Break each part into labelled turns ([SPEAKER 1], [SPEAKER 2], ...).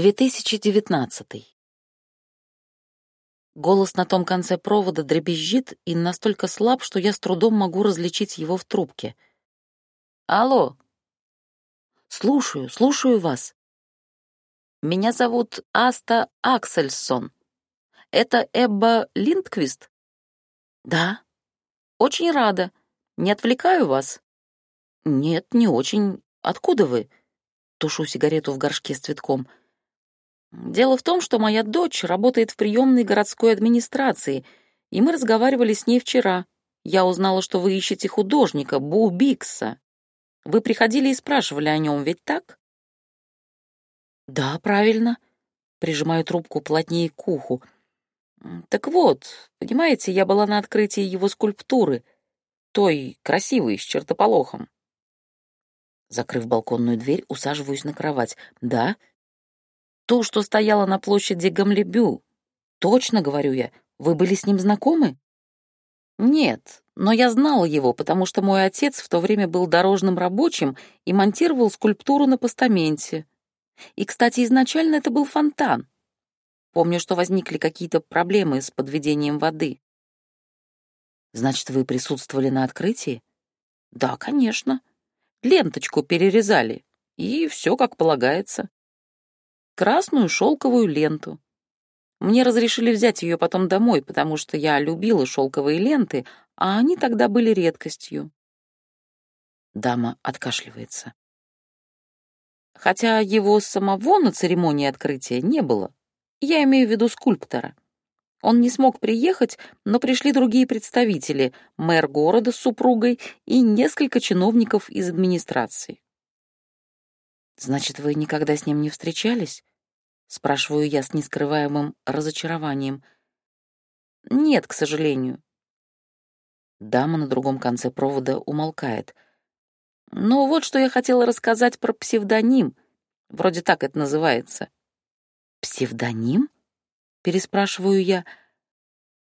[SPEAKER 1] 2019. Голос на том конце провода дребезжит и настолько слаб, что я с трудом могу различить его в трубке. «Алло!» «Слушаю, слушаю вас!» «Меня зовут Аста Аксельсон. Это Эбба Линдквист?» «Да». «Очень рада. Не отвлекаю вас?» «Нет, не очень. Откуда вы?» Тушу сигарету в горшке с цветком. Дело в том, что моя дочь работает в приемной городской администрации, и мы разговаривали с ней вчера. Я узнала, что вы ищете художника, Бу Бикса. Вы приходили и спрашивали о нем, ведь так? Да, правильно. Прижимаю трубку плотнее к уху. Так вот, понимаете, я была на открытии его скульптуры, той красивой, с чертополохом. Закрыв балконную дверь, усаживаюсь на кровать. Да, Ту, что стояла на площади Гамлебю. Точно, говорю я, вы были с ним знакомы? Нет, но я знала его, потому что мой отец в то время был дорожным рабочим и монтировал скульптуру на постаменте. И, кстати, изначально это был фонтан. Помню, что возникли какие-то проблемы с подведением воды. Значит, вы присутствовали на открытии? Да, конечно. Ленточку перерезали, и все как полагается красную шелковую ленту. Мне разрешили взять ее потом домой, потому что я любила шелковые ленты, а они тогда были редкостью. Дама откашливается. Хотя его самого на церемонии открытия не было. Я имею в виду скульптора. Он не смог приехать, но пришли другие представители, мэр города с супругой и несколько чиновников из администрации. Значит, вы никогда с ним не встречались? Спрашиваю я с нескрываемым разочарованием. Нет, к сожалению. Дама на другом конце провода умолкает. Но вот что я хотела рассказать про псевдоним. Вроде так это называется. Псевдоним? Переспрашиваю я.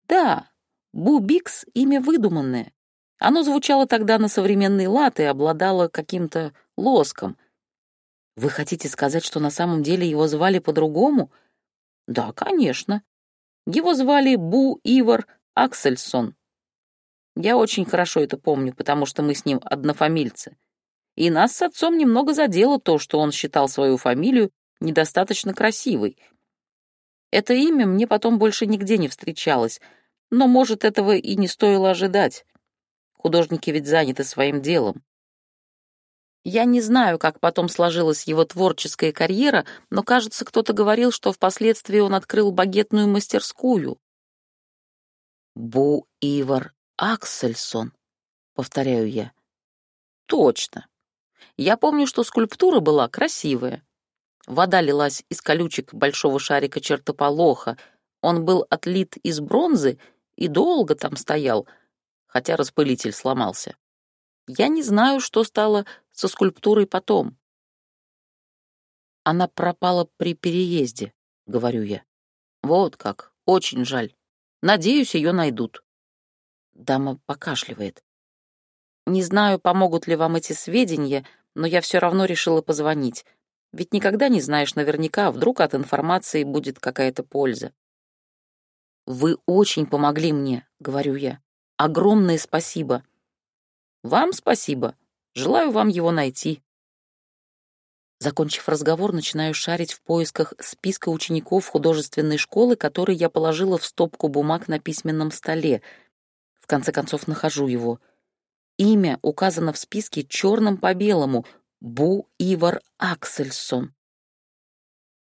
[SPEAKER 1] Да, Бубикс — имя выдуманное. Оно звучало тогда на современный лад и обладало каким-то лоском. Вы хотите сказать, что на самом деле его звали по-другому? Да, конечно. Его звали Бу Ивар Аксельсон. Я очень хорошо это помню, потому что мы с ним однофамильцы. И нас с отцом немного задело то, что он считал свою фамилию недостаточно красивой. Это имя мне потом больше нигде не встречалось, но, может, этого и не стоило ожидать. Художники ведь заняты своим делом. Я не знаю, как потом сложилась его творческая карьера, но, кажется, кто-то говорил, что впоследствии он открыл багетную мастерскую. «Бу Ивар Аксельсон», — повторяю я. «Точно. Я помню, что скульптура была красивая. Вода лилась из колючек большого шарика чертополоха. Он был отлит из бронзы и долго там стоял, хотя распылитель сломался. Я не знаю, что стало со скульптурой потом. Она пропала при переезде, говорю я. Вот как, очень жаль. Надеюсь, ее найдут. Дама покашливает. Не знаю, помогут ли вам эти сведения, но я все равно решила позвонить. Ведь никогда не знаешь наверняка, вдруг от информации будет какая-то польза. «Вы очень помогли мне», — говорю я. «Огромное спасибо. Вам спасибо. Желаю вам его найти. Закончив разговор, начинаю шарить в поисках списка учеников художественной школы, который я положила в стопку бумаг на письменном столе. В конце концов нахожу его. Имя указано в списке черным по белому — Бу Ивар Аксельсон.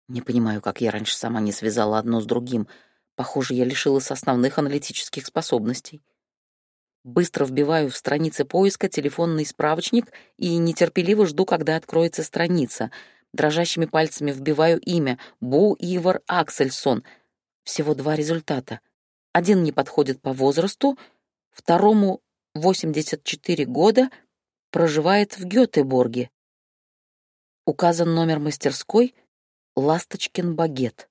[SPEAKER 1] Не понимаю, как я раньше сама не связала одно с другим. Похоже, я лишилась основных аналитических способностей. Быстро вбиваю в странице поиска телефонный справочник и нетерпеливо жду, когда откроется страница. Дрожащими пальцами вбиваю имя — Бу Ивар Аксельсон. Всего два результата. Один не подходит по возрасту, второму — 84 года, проживает в Гетеборге. Указан номер мастерской — «Ласточкин багет».